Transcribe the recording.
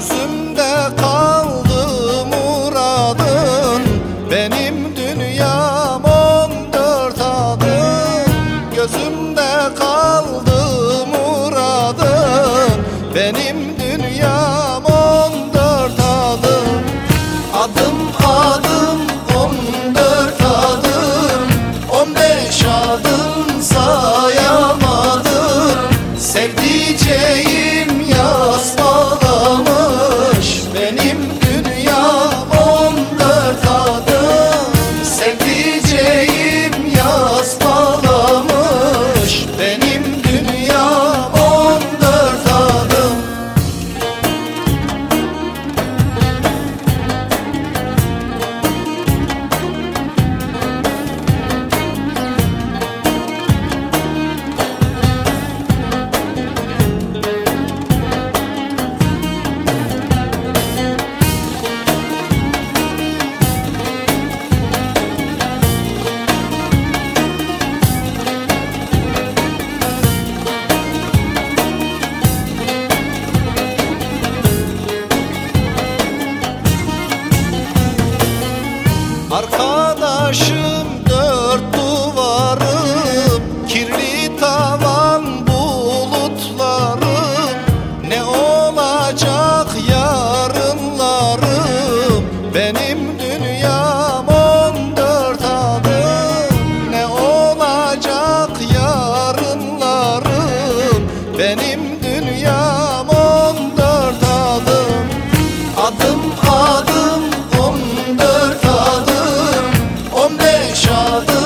Gözümde kaldı muradın. Benim dünyam on dört Gözümde kaldı muradın. Benim dünyam on dört adım. Adım adım on dört adım. On beş adım sayamadım. Sevdiceğim arkadaşım. yaşadım